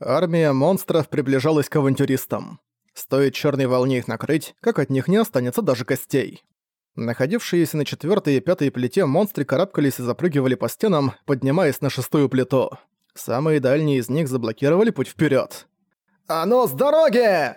Армия монстров приближалась к авантюристам. Стоит черной волне их накрыть, как от них не останется даже костей. Находившиеся на четвертой и пятой плите монстры карабкались и запрыгивали по стенам, поднимаясь на шестую плиту. Самые дальние из них заблокировали путь вперед. «А ну, с дороги!»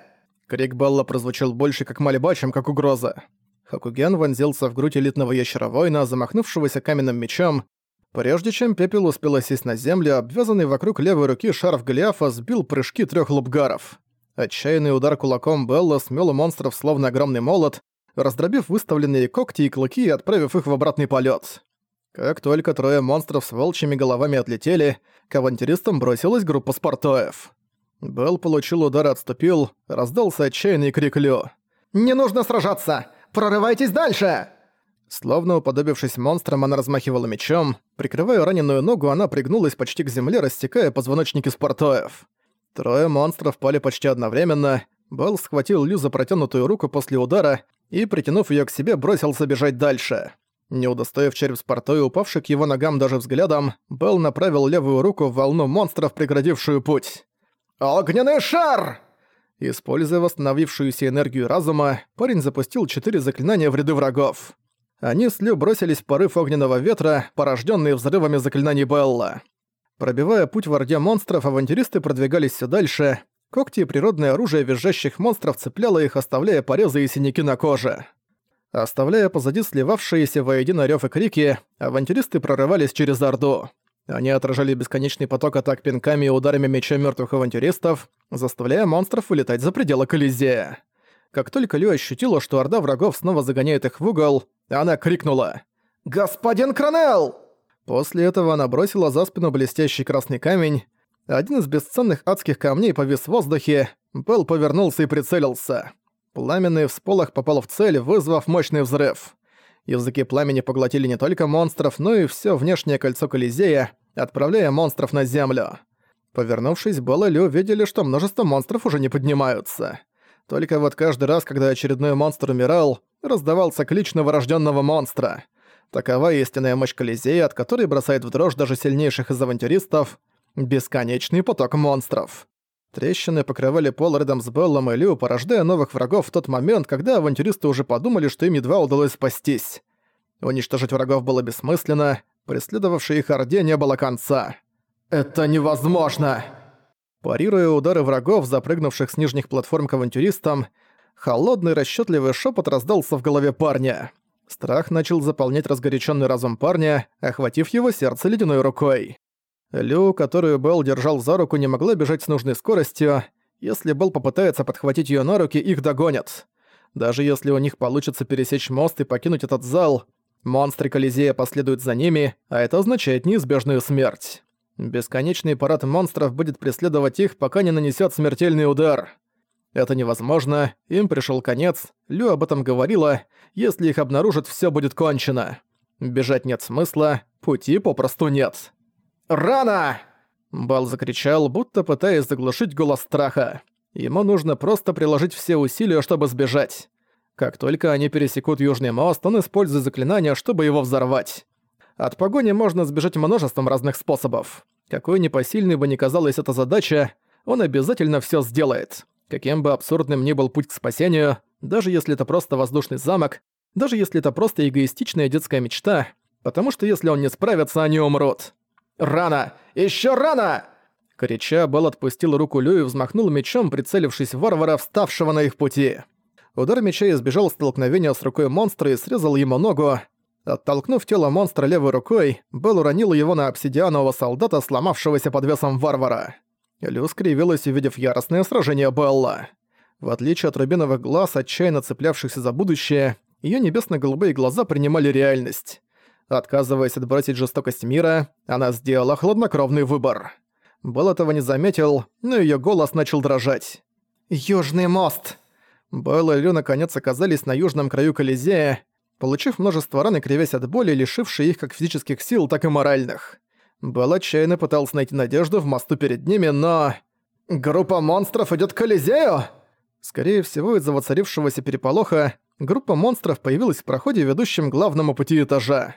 Крик Белла прозвучал больше как мольба, чем как угроза. Хакуген вонзился в грудь элитного ящера-воина, замахнувшегося каменным мечом. Прежде чем пепел успел осесть на землю, обвязанный вокруг левой руки шарф Голиафа сбил прыжки трех лупгаров. Отчаянный удар кулаком Белла смел у монстров словно огромный молот, раздробив выставленные когти и клыки и отправив их в обратный полет. Как только трое монстров с волчьими головами отлетели, к авантюристам бросилась группа спартоев. Белл получил удар и отступил, раздался отчаянный крик Лю. «Не нужно сражаться! Прорывайтесь дальше!» Словно уподобившись монстрам, она размахивала мечом. Прикрывая раненую ногу, она пригнулась почти к земле, растекая позвоночники спартоев. Трое монстров пали почти одновременно. Белл схватил Лю за протянутую руку после удара и, притянув её к себе, бросился бежать дальше. Не удостоив череп Спартоя, упавший к его ногам даже взглядом, Белл направил левую руку в волну монстров, преградившую путь. «Огненный шар!» Используя восстановившуюся энергию разума, парень запустил четыре заклинания в ряды врагов. Они с Лю бросились в порыв огненного ветра, порожденные взрывами заклинаний Белла. Пробивая путь в орде монстров, авантюристы продвигались все дальше. Когти и природное оружие визжащих монстров цепляло их, оставляя порезы и синяки на коже. Оставляя позади сливавшиеся воедино рёв и крики, авантюристы прорывались через Орду. Они отражали бесконечный поток атак пинками и ударами меча мертвых авантюристов, заставляя монстров вылетать за пределы Колизея. Как только Лю ощутила, что орда врагов снова загоняет их в угол, она крикнула «Господин Кронелл!» После этого она бросила за спину блестящий красный камень. Один из бесценных адских камней повис в воздухе. Белл повернулся и прицелился. Пламенный всполох попал в цель, вызвав мощный взрыв. Языки пламени поглотили не только монстров, но и все внешнее кольцо Колизея, отправляя монстров на землю. Повернувшись, Белл Лю видели, что множество монстров уже не поднимаются. Только вот каждый раз, когда очередной монстр умирал, раздавался клич новорожденного монстра — Такова истинная мощь Колизея, от которой бросает в дрожь даже сильнейших из авантюристов. Бесконечный поток монстров. Трещины покрывали пол рядом с Беллом и Лю, порождая новых врагов в тот момент, когда авантюристы уже подумали, что им едва удалось спастись. Уничтожить врагов было бессмысленно, преследовавшей их Орде не было конца. «Это невозможно!» Парируя удары врагов, запрыгнувших с нижних платформ к авантюристам, холодный расчетливый шепот раздался в голове парня. Страх начал заполнять разгоряченный разум парня, охватив его сердце ледяной рукой. Лю, которую Белл держал за руку, не могла бежать с нужной скоростью. Если Белл попытается подхватить ее на руки, их догонят. Даже если у них получится пересечь мост и покинуть этот зал, монстры Колизея последуют за ними, а это означает неизбежную смерть. Бесконечный парад монстров будет преследовать их, пока не нанесет смертельный удар. Это невозможно, им пришел конец, Лю об этом говорила, если их обнаружат, все будет кончено. Бежать нет смысла, пути попросту нет. «Рано!» Бал закричал, будто пытаясь заглушить голос страха. Ему нужно просто приложить все усилия, чтобы сбежать. Как только они пересекут Южный мост, он использует заклинание, чтобы его взорвать. От погони можно сбежать множеством разных способов. Какой непосильной бы ни казалась эта задача, он обязательно все сделает. Каким бы абсурдным ни был путь к спасению, даже если это просто воздушный замок, даже если это просто эгоистичная детская мечта, потому что если он не справится, они умрут. «Рано! Ещё рано!» Крича, Белл отпустил руку Лю и взмахнул мечом, прицелившись в варвара, вставшего на их пути. Удар меча избежал столкновения с рукой монстра и срезал ему ногу. Оттолкнув тело монстра левой рукой, Белл уронил его на обсидианового солдата, сломавшегося под весом варвара. Лю скривилась, увидев яростное сражение Белла. В отличие от рубиновых глаз, отчаянно цеплявшихся за будущее, её небесно-голубые глаза принимали реальность. Отказываясь отбросить жестокость мира, она сделала хладнокровный выбор. Белл этого не заметил, но её голос начал дрожать. «Южный мост!» Белл и Лю наконец оказались на южном краю Колизея, получив множество ран и кривясь от боли, лишившие их как физических сил, так и моральных. Белл отчаянно пытался найти надежду в мосту перед ними, но... «Группа монстров идёт к Колизею?» Скорее всего, из-за воцарившегося переполоха, группа монстров появилась в проходе, ведущем к главному пути этажа.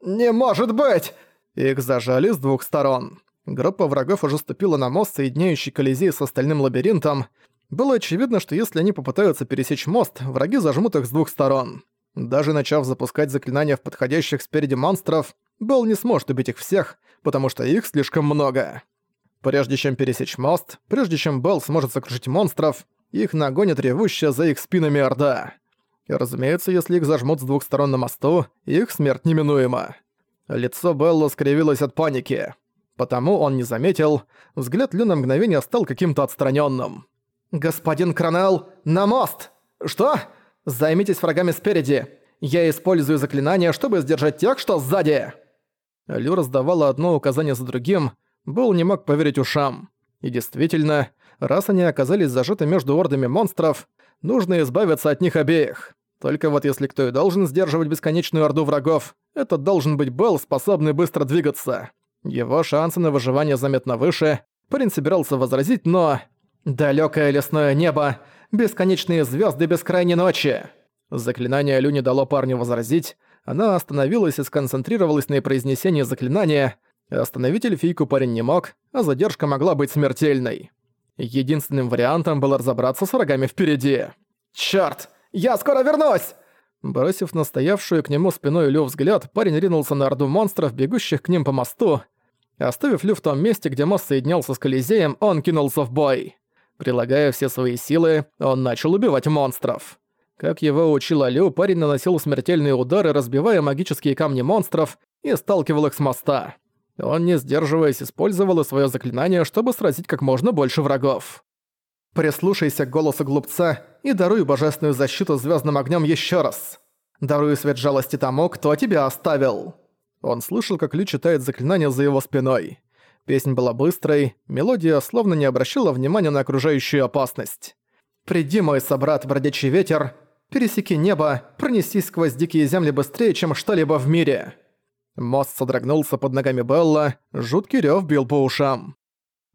«Не может быть!» Их зажали с двух сторон. Группа врагов уже ступила на мост, соединяющий Колизей с остальным лабиринтом. Было очевидно, что если они попытаются пересечь мост, враги зажмут их с двух сторон. Даже начав запускать заклинания в подходящих спереди монстров, Белл не сможет убить их всех, потому что их слишком много. Прежде чем пересечь мост, прежде чем Белл сможет сокрушить монстров, их нагонит ревущая за их спинами Орда. И разумеется, если их зажмут с двух сторон на мосту, их смерть неминуема. Лицо Белла скривилось от паники. Потому он не заметил, взгляд Лю на мгновение стал каким-то отстраненным. «Господин Кронел, на мост!» «Что?» «Займитесь врагами спереди. Я использую заклинание, чтобы сдержать тех, что сзади!» Лю раздавала одно указание за другим, Был не мог поверить ушам. И действительно, раз они оказались зажаты между ордами монстров, нужно избавиться от них обеих. Только вот если кто и должен сдерживать бесконечную орду врагов, это должен быть Белл, способный быстро двигаться. Его шансы на выживание заметно выше. Парень собирался возразить, но... «Далёкое лесное небо, бесконечные звёзды бескрайней ночи!» Заклинание Лю не дало парню возразить. Она остановилась и сконцентрировалась на произнесении заклинания. Остановить эльфийку парень не мог, а задержка могла быть смертельной. Единственным вариантом было разобраться с врагами впереди. «Чёрт! Я скоро вернусь!» Бросив настоявшую к нему спиной Лю взгляд, парень ринулся на орду монстров, бегущих к ним по мосту. Оставив Лю в том месте, где мост соединялся с Колизеем, он кинулся в бой. Прилагая все свои силы, он начал убивать монстров. Как его учила Лю, парень наносил смертельные удары, разбивая магические камни монстров и сталкивал их с моста. Он, не сдерживаясь, использовал и своё заклинание, чтобы сразить как можно больше врагов. «Прислушайся к голосу глупца и даруй божественную защиту звёздным огнём ещё раз. Даруй свет жалости тому, кто тебя оставил». Он слышал, как Лю читает заклинание за его спиной. Песнь была быстрой, мелодия словно не обращала внимания на окружающую опасность. «Приди, мой собрат, бродячий ветер, пересеки небо, пронесись сквозь дикие земли быстрее, чем что-либо в мире». Мост содрогнулся под ногами Белла, жуткий рёв бил по ушам.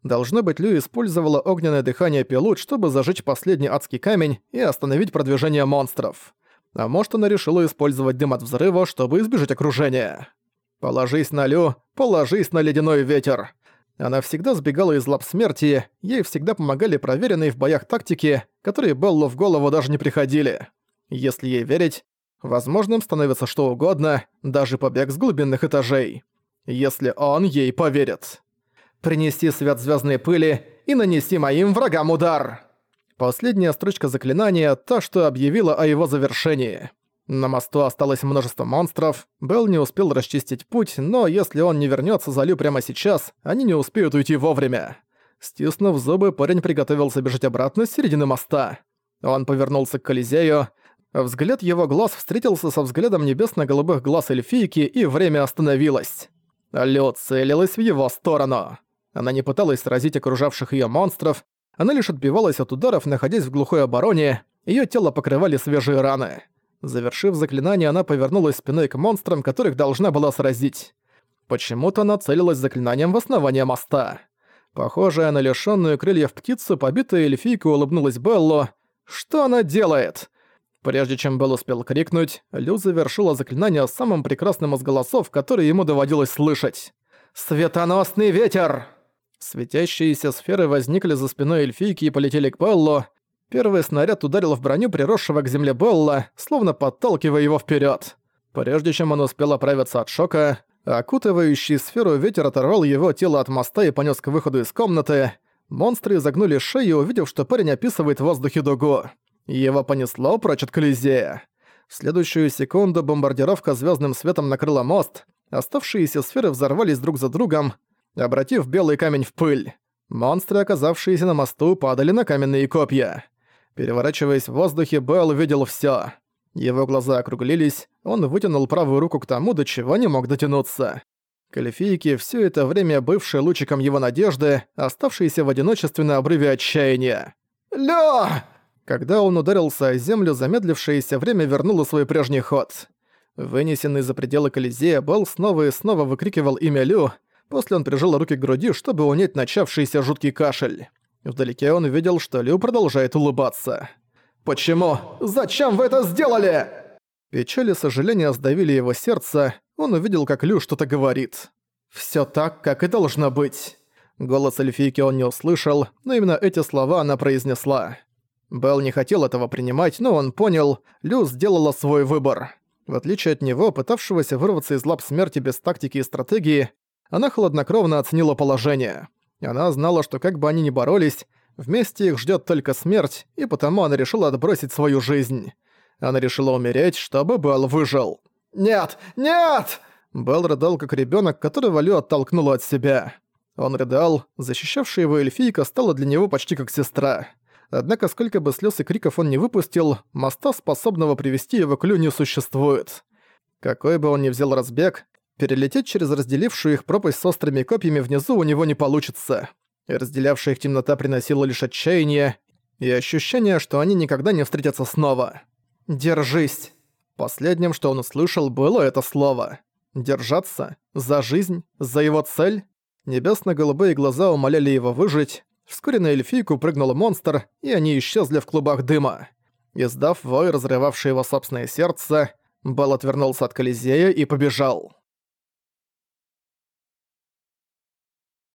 Должно быть, Лю использовала огненное дыхание пилот, чтобы зажечь последний адский камень и остановить продвижение монстров. А может, она решила использовать дым от взрыва, чтобы избежать окружения. Положись на Лю, положись на ледяной ветер. Она всегда сбегала из лап смерти, ей всегда помогали проверенные в боях тактики, которые Беллу в голову даже не приходили. Если ей верить, возможным становится что угодно, даже побег с глубинных этажей. Если он ей поверит. «Принести свет звездной пыли и нанести моим врагам удар!» Последняя строчка заклинания – та, что объявила о его завершении. На мосту осталось множество монстров, Белл не успел расчистить путь, но если он не вернется за Лю прямо сейчас, они не успеют уйти вовремя. Стиснув зубы, парень приготовился бежать обратно с середины моста. Он повернулся к Колизею. Взгляд его глаз встретился со взглядом небесно-голубых глаз эльфийки, и время остановилось. Лю целилась в его сторону. Она не пыталась сразить окружавших ее монстров, она лишь отбивалась от ударов, находясь в глухой обороне, ее тело покрывали свежие раны. Завершив заклинание, она повернулась спиной к монстрам, которых должна была сразить. Почему-то она целилась заклинанием в основание моста. Похожая на лишённую крыльев птицу, побитая эльфийка улыбнулась Беллу. Что она делает? Прежде чем Белл успел крикнуть, Лю завершила заклинание самым прекрасным из голосов, которые ему доводилось слышать. «Светоносный ветер!» Светящиеся сферы возникли за спиной эльфийки и полетели к Беллу. Первый снаряд ударил в броню приросшего к земле Белла, словно подталкивая его вперед. Прежде чем он успел оправиться от шока, окутывающий сферу ветер оторвал его тело от моста и понес к выходу из комнаты. Монстры изогнули шею, увидев, что парень описывает в воздухе дугу. Его понесло прочь от Колизея. В следующую секунду бомбардировка звездным светом накрыла мост, оставшиеся сферы взорвались друг за другом, обратив белый камень в пыль. Монстры, оказавшиеся на мосту, падали на каменные копья. Переворачиваясь в воздухе, Белл видел всё. Его глаза округлились, он вытянул правую руку к тому, до чего не мог дотянуться. Калифийки, всё это время бывшие лучиком его надежды, оставшиеся в одиночестве на обрыве отчаяния. «Лё!» Когда он ударился о землю, замедлившееся время вернуло свой прежний ход. Вынесенный за пределы Колизея, Белл снова и снова выкрикивал имя Лю, после он прижал руки к груди, чтобы унять начавшийся жуткий кашель. Вдалеке он видел, что Лю продолжает улыбаться. «Почему? Зачем вы это сделали?» Печаль и сожаление сдавили его сердце, он увидел, как Лю что-то говорит. «Всё так, как и должно быть». Голос эльфийки он не услышал, но именно эти слова она произнесла. Белл не хотел этого принимать, но он понял, Лю сделала свой выбор. В отличие от него, пытавшегося вырваться из лап смерти без тактики и стратегии, она хладнокровно оценила положение. Она знала, что как бы они ни боролись, вместе их ждет только смерть, и потому она решила отбросить свою жизнь. Она решила умереть, чтобы Белл выжил. «Нет! Нет!» Белл рыдал как ребенок, которого Лю оттолкнула от себя. Он рыдал, защищавшая его эльфийка стала для него почти как сестра. Однако сколько бы слез и криков он не выпустил, моста, способного привести его к Лю, не существует. Какой бы он ни взял разбег, перелететь через разделившую их пропасть с острыми копьями внизу у него не получится. И разделявшая их темнота приносила лишь отчаяние и ощущение, что они никогда не встретятся снова. «Держись!» Последним, что он услышал, было это слово. Держаться? За жизнь? За его цель? Небесно-голубые глаза умоляли его выжить. Вскоре на эльфийку прыгнул монстр, и они исчезли в клубах дыма. Издав вой, разрывавший его собственное сердце, Белл отвернулся от Колизея и побежал.